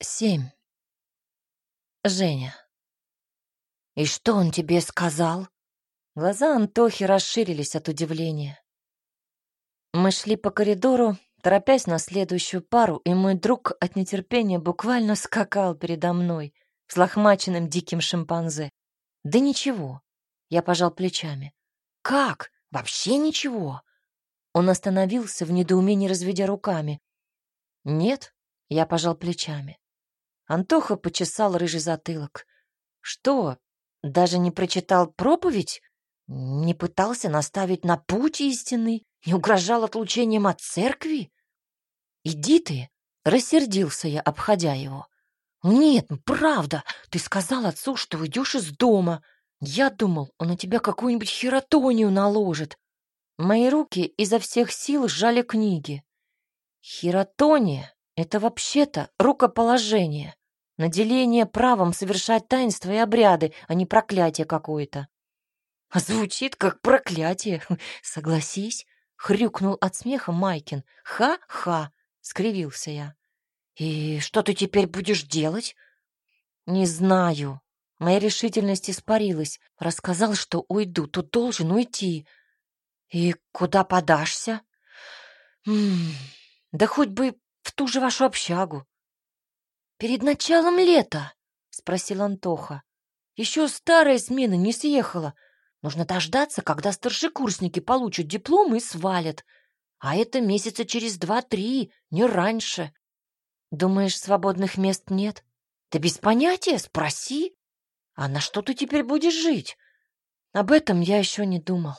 Семь. Женя. «И что он тебе сказал?» Глаза Антохи расширились от удивления. Мы шли по коридору, торопясь на следующую пару, и мой друг от нетерпения буквально скакал передо мной, взлохмаченным диким шимпанзе. «Да ничего», — я пожал плечами. «Как? Вообще ничего?» Он остановился в недоумении, разведя руками. «Нет», — я пожал плечами. Антоха почесал рыжий затылок. «Что, даже не прочитал проповедь? Не пытался наставить на путь истинный? Не угрожал отлучением от церкви? Иди ты!» — рассердился я, обходя его. «Нет, ну правда, ты сказал отцу, что уйдешь из дома. Я думал, он на тебя какую-нибудь хератонию наложит». Мои руки изо всех сил сжали книги. Хератония — это вообще-то рукоположение. Наделение правом совершать таинства и обряды, а не проклятие какое-то. Звучит как проклятие, согласись, хрюкнул от смеха Майкин. Ха-ха, скривился я. И что ты теперь будешь делать? Не знаю. Моя решительность испарилась. Рассказал, что уйду, то должен уйти. И куда подашься? Да хоть бы в ту же вашу общагу. «Перед началом лета?» — спросил Антоха. «Еще старая смена не съехала. Нужно дождаться, когда старшекурсники получат диплом и свалят. А это месяца через два-три, не раньше. Думаешь, свободных мест нет? Да без понятия, спроси. А на что ты теперь будешь жить? Об этом я еще не думал.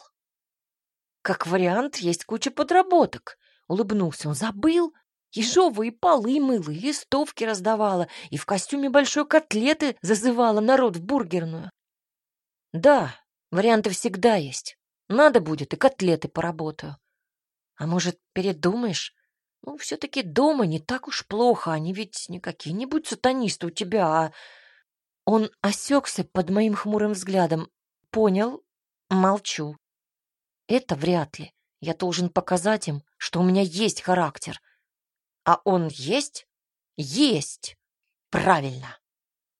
Как вариант, есть куча подработок. Улыбнулся он. Забыл? Ежовые полы мыла, и листовки раздавала, и в костюме большой котлеты зазывала народ в бургерную. Да, варианты всегда есть. Надо будет, и котлеты поработаю. А может, передумаешь? Ну, все-таки дома не так уж плохо, они ведь не какие-нибудь сатанисты у тебя, а... Он осекся под моим хмурым взглядом. Понял, молчу. Это вряд ли. Я должен показать им, что у меня есть характер. А он есть? Есть! Правильно!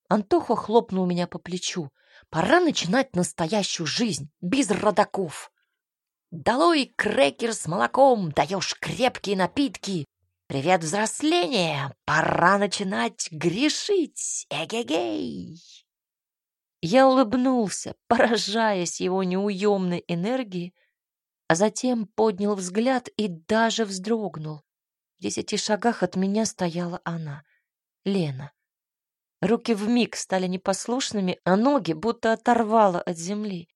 Антоха хлопнул меня по плечу. Пора начинать настоящую жизнь, без родаков. Долой крекер с молоком, даешь крепкие напитки. Привет, взросление! Пора начинать грешить! Эгегей! Я улыбнулся, поражаясь его неуемной энергии, а затем поднял взгляд и даже вздрогнул. В десяти шагах от меня стояла она, Лена. Руки вмиг стали непослушными, а ноги будто оторвало от земли.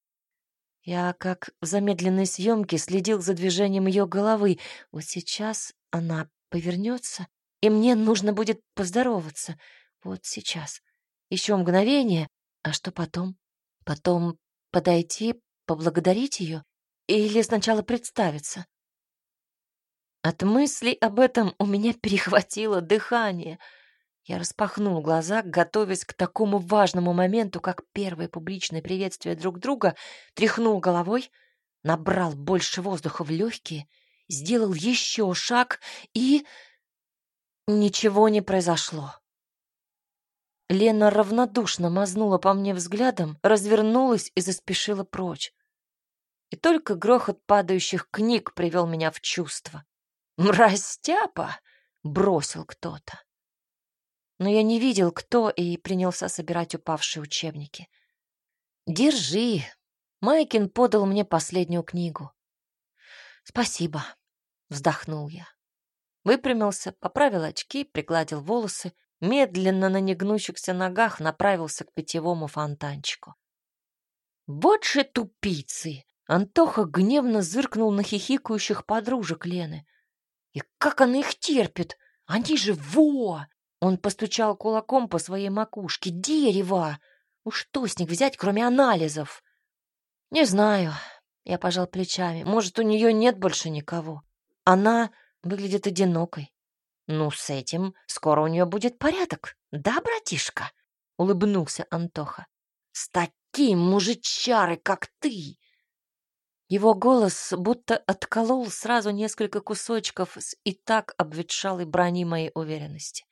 Я, как в замедленной съемке, следил за движением ее головы. Вот сейчас она повернется, и мне нужно будет поздороваться. Вот сейчас. Еще мгновение. А что потом? Потом подойти, поблагодарить ее? Или сначала представиться? От мыслей об этом у меня перехватило дыхание. Я распахнул глаза, готовясь к такому важному моменту, как первое публичное приветствие друг друга, тряхнул головой, набрал больше воздуха в легкие, сделал еще шаг и... Ничего не произошло. Лена равнодушно мазнула по мне взглядом, развернулась и заспешила прочь. И только грохот падающих книг привел меня в чувство. «Растяпа!» — бросил кто-то. Но я не видел, кто, и принялся собирать упавшие учебники. «Держи!» — Майкин подал мне последнюю книгу. «Спасибо!» — вздохнул я. Выпрямился, поправил очки, пригладил волосы, медленно на негнущихся ногах направился к питьевому фонтанчику. «Вот же тупицы!» Антоха гневно зыркнул на хихикающих подружек Лены. И как она их терпит? Они же во! Он постучал кулаком по своей макушке. Дерево! Ну что с них взять, кроме анализов? Не знаю. Я пожал плечами. Может, у нее нет больше никого. Она выглядит одинокой. Ну, с этим скоро у нее будет порядок. Да, братишка? Улыбнулся Антоха. С таким мужичарой, как ты, его голос будто отколол сразу несколько кусочков с и так обветшалой брони моей уверенности.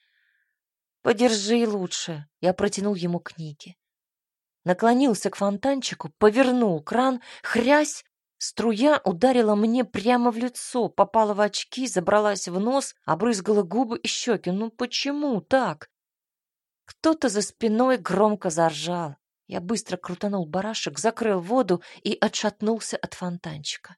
Подержи лучше. Я протянул ему книги. Наклонился к фонтанчику, повернул кран, хрясь, струя ударила мне прямо в лицо, попала в очки, забралась в нос, обрызгала губы и щеки. Ну почему так? Кто-то за спиной громко заржал. Я быстро крутанул барашек, закрыл воду и отшатнулся от фонтанчика.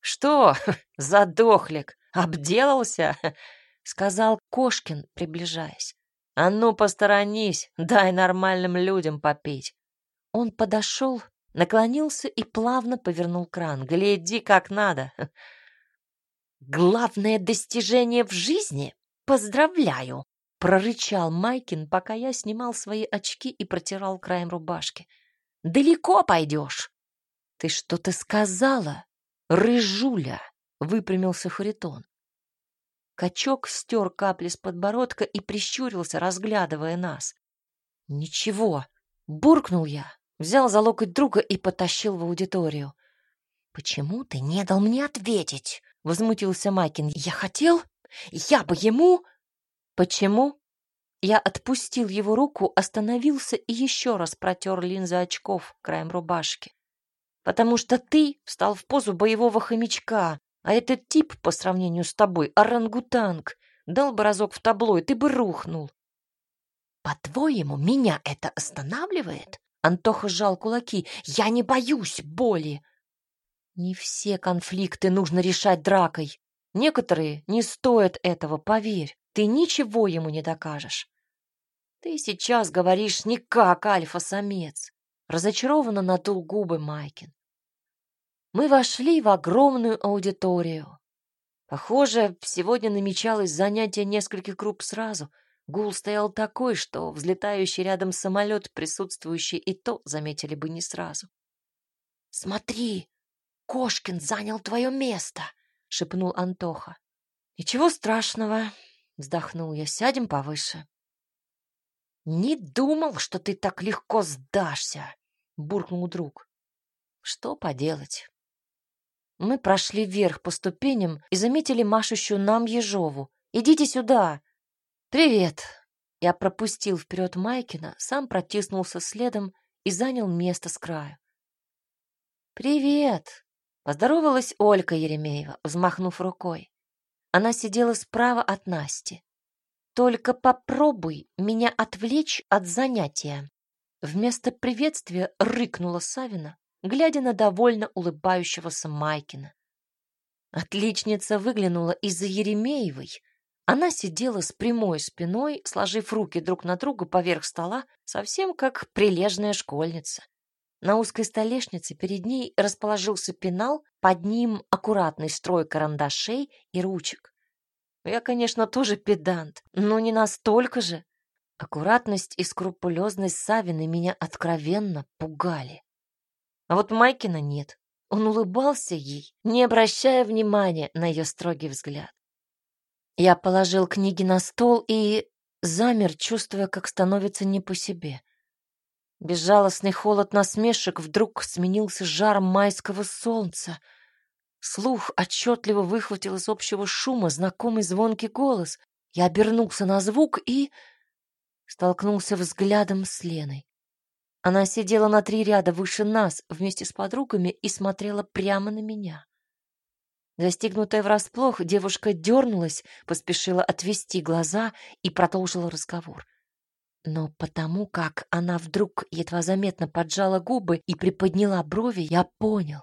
«Что, задохлик, обделался?» — сказал Кошкин, приближаясь. «А ну, посторонись, дай нормальным людям попить». Он подошел, наклонился и плавно повернул кран. «Гляди, как надо!» «Главное достижение в жизни? Поздравляю!» Прорычал Майкин, пока я снимал свои очки и протирал краем рубашки. Далеко пойдешь. Ты что-то сказала, рыжуля, выпрямился Харитон. Качок стер капли с подбородка и прищурился, разглядывая нас. Ничего, буркнул я, взял за локоть друга и потащил в аудиторию. Почему ты не дал мне ответить? возмутился Майкин. Я хотел, я бы ему Почему? Я отпустил его руку, остановился и еще раз протер линзы очков краем рубашки. Потому что ты встал в позу боевого хомячка, а этот тип по сравнению с тобой орангутанг. Дал бы разок в табло, и ты бы рухнул. По-твоему, меня это останавливает? Антоха сжал кулаки. Я не боюсь боли. Не все конфликты нужно решать дракой. Некоторые не стоят этого, поверь. Ты ничего ему не докажешь. Ты сейчас говоришь не как альфа-самец. Разочарованно надул губы Майкин. Мы вошли в огромную аудиторию. Похоже, сегодня намечалось занятие нескольких групп сразу. Гул стоял такой, что взлетающий рядом самолет, присутствующий и то, заметили бы не сразу. «Смотри, Кошкин занял твое место!» — шепнул Антоха. «Ничего страшного, Вздохнул я. Сядем повыше. Не думал, что ты так легко сдашься, буркнул друг. Что поделать? Мы прошли вверх по ступеням и заметили машущую нам Ежову. Идите сюда. Привет. Я пропустил вперед Майкина, сам протиснулся следом и занял место с краю. Привет. Поздоровалась Олька Еремеева, взмахнув рукой. Она сидела справа от Насти. «Только попробуй меня отвлечь от занятия». Вместо приветствия рыкнула Савина, глядя на довольно улыбающегося Майкина. Отличница выглянула из-за Еремеевой. Она сидела с прямой спиной, сложив руки друг на друга поверх стола, совсем как прилежная школьница. На узкой столешнице перед ней расположился пенал, под ним аккуратный строй карандашей и ручек. Я, конечно, тоже педант, но не настолько же. Аккуратность и скрупулезность Савины меня откровенно пугали. А вот Майкина нет. Он улыбался ей, не обращая внимания на ее строгий взгляд. Я положил книги на стол и замер, чувствуя, как становится не по себе. Безжалостный холод насмешек вдруг сменился жаром майского солнца. Слух отчетливо выхватил из общего шума знакомый звонкий голос. Я обернулся на звук и столкнулся взглядом с Леной. Она сидела на три ряда выше нас вместе с подругами и смотрела прямо на меня. Застигнутая врасплох, девушка дернулась, поспешила отвести глаза и продолжила разговор. Но потому как она вдруг едва заметно поджала губы и приподняла брови, я понял.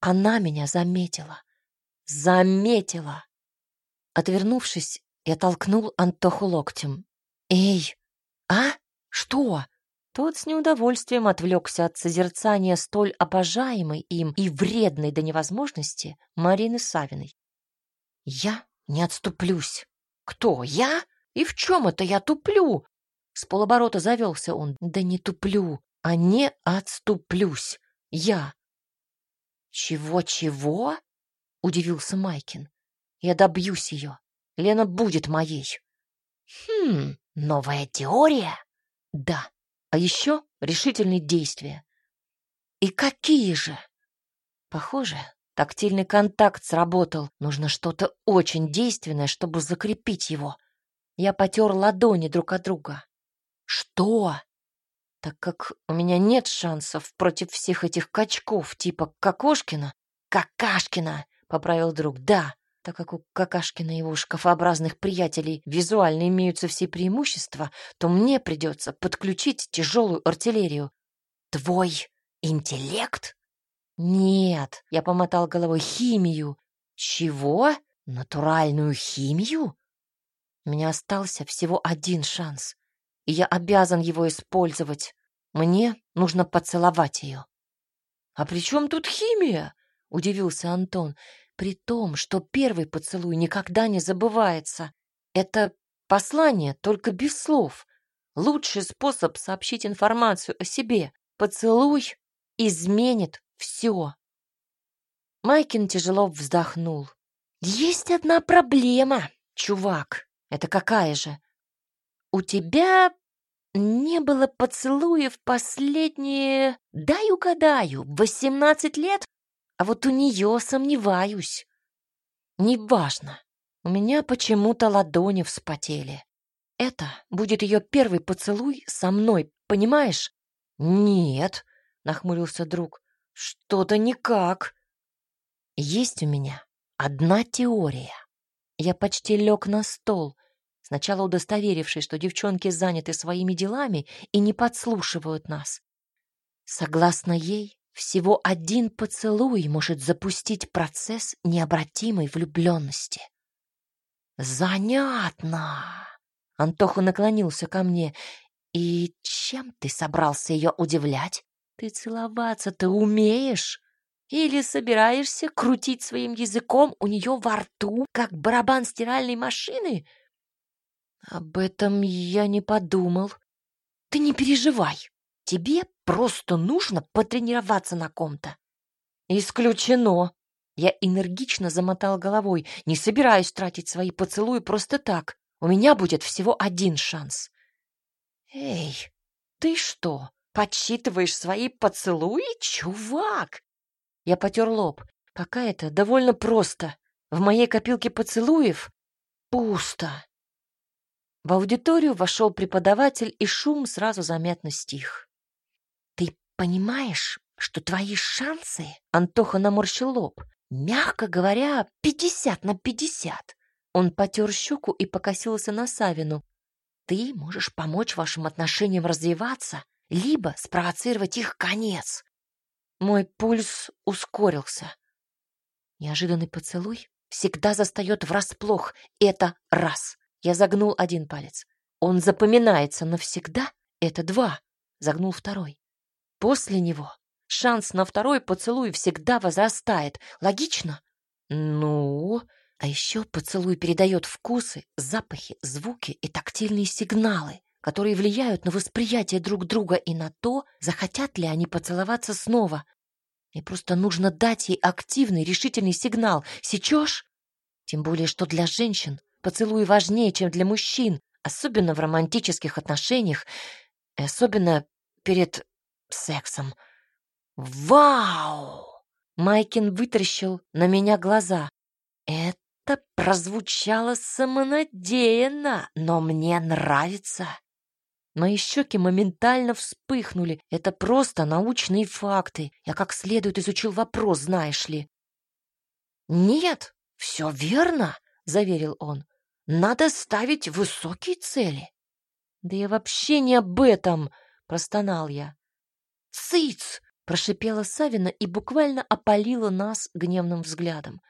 Она меня заметила. Заметила. Отвернувшись, я толкнул Антоху локтем. «Эй! А? Что?» Тот с неудовольствием отвлекся от созерцания столь обожаемой им и вредной до невозможности Марины Савиной. «Я не отступлюсь». «Кто? Я? И в чем это я туплю?» С полоборота завелся он. Да не туплю, а не отступлюсь. Я. Чего-чего? Удивился Майкин. Я добьюсь ее. Лена будет моей. Хм, новая теория? Да. А еще решительные действия. И какие же? Похоже, тактильный контакт сработал. Нужно что-то очень действенное, чтобы закрепить его. Я потер ладони друг от друга. Что? Так как у меня нет шансов против всех этих качков типа Кокошкина. Какашкина, поправил друг. Да, так как у Какашкина и его шкафообразных приятелей визуально имеются все преимущества, то мне придется подключить тяжелую артиллерию. Твой интеллект? Нет, я помотал головой химию. Чего? Натуральную химию? У меня остался всего один шанс, и я обязан его использовать. Мне нужно поцеловать ее. «А при чем тут химия?» — удивился Антон. «При том, что первый поцелуй никогда не забывается. Это послание, только без слов. Лучший способ сообщить информацию о себе. Поцелуй изменит все». Майкин тяжело вздохнул. «Есть одна проблема, чувак. Это какая же? У тебя не было поцелуев последние, дай угадаю, восемнадцать лет? А вот у нее сомневаюсь. Неважно. У меня почему-то ладони вспотели. Это будет ее первый поцелуй со мной, понимаешь? Нет, нахмурился друг. Что-то никак. Есть у меня одна теория. Я почти лег на стол, сначала удостоверившись, что девчонки заняты своими делами и не подслушивают нас. Согласно ей, всего один поцелуй может запустить процесс необратимой влюбленности. «Занятно!» Антоха наклонился ко мне. «И чем ты собрался ее удивлять? Ты целоваться-то умеешь?» Или собираешься крутить своим языком у нее во рту, как барабан стиральной машины? Об этом я не подумал. Ты не переживай. Тебе просто нужно потренироваться на ком-то. Исключено. Я энергично замотал головой. Не собираюсь тратить свои поцелуи просто так. У меня будет всего один шанс. Эй, ты что, подсчитываешь свои поцелуи, чувак? Я потер лоб. Пока это довольно просто. В моей копилке поцелуев пусто. В аудиторию вошел преподаватель, и шум сразу заметно стих. «Ты понимаешь, что твои шансы...» Антоха наморщил лоб. «Мягко говоря, пятьдесят на пятьдесят». Он потер щеку и покосился на Савину. «Ты можешь помочь вашим отношениям развиваться, либо спровоцировать их конец. Мой пульс ускорился. Неожиданный поцелуй всегда застает врасплох. Это раз. Я загнул один палец. Он запоминается навсегда. Это два. Загнул второй. После него шанс на второй поцелуй всегда возрастает. Логично? Ну, а еще поцелуй передает вкусы, запахи, звуки и тактильные сигналы которые влияют на восприятие друг друга и на то, захотят ли они поцеловаться снова. И просто нужно дать ей активный, решительный сигнал. Сечешь? Тем более, что для женщин поцелуй важнее, чем для мужчин, особенно в романтических отношениях, особенно перед сексом. Вау! Майкин вытаращил на меня глаза. Это прозвучало самонадеянно, но мне нравится. Мои щеки моментально вспыхнули. Это просто научные факты. Я как следует изучил вопрос, знаешь ли. «Нет, все верно», — заверил он. «Надо ставить высокие цели». «Да я вообще не об этом», — простонал я. «Цыц!» — прошипела Савина и буквально опалила нас гневным взглядом.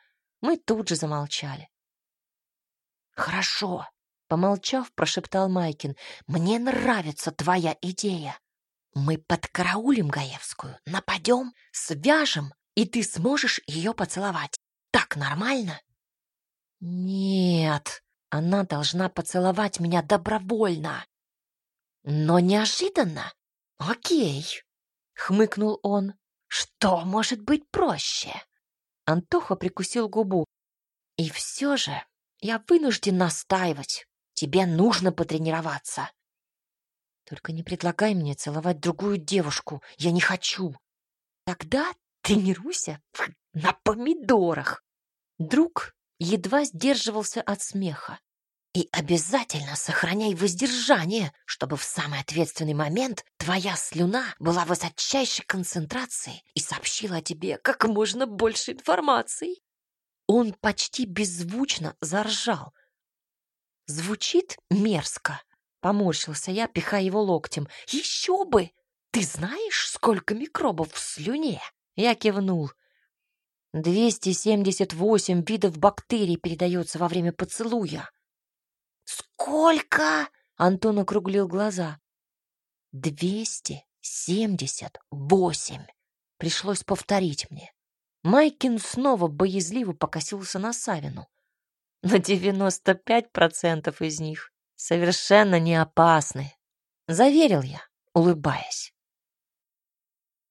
Мы тут же замолчали. «Хорошо», Помолчав, прошептал Майкин. «Мне нравится твоя идея. Мы подкараулим Гаевскую, нападем, свяжем, и ты сможешь ее поцеловать. Так нормально?» «Нет, она должна поцеловать меня добровольно». «Но неожиданно. Окей», — хмыкнул он. «Что может быть проще?» Антоха прикусил губу. «И все же я вынужден настаивать. Тебе нужно потренироваться. Только не предлагай мне целовать другую девушку. Я не хочу. Тогда тренируйся на помидорах. Друг едва сдерживался от смеха. И обязательно сохраняй воздержание, чтобы в самый ответственный момент твоя слюна была высочайшей концентрации и сообщила о тебе как можно больше информации. Он почти беззвучно заржал. Звучит мерзко. Поморщился я, пихая его локтем. Еще бы! Ты знаешь, сколько микробов в слюне? Я кивнул. 278 видов бактерий передается во время поцелуя. Сколько? Антон округлил глаза. Двести семьдесят восемь. Пришлось повторить мне. Майкин снова боязливо покосился на Савину. Пять процентов из них совершенно не опасны, заверил я, улыбаясь.